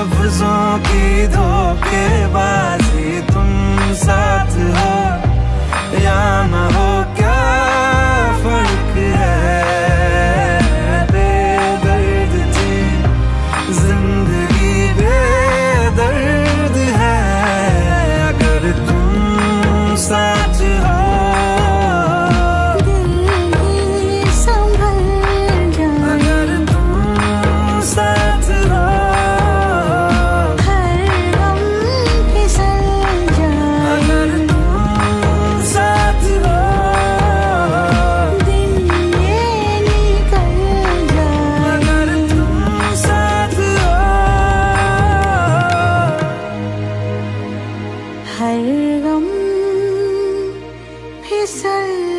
लफ्जों की धोखेबाजी तुम साथ फिसल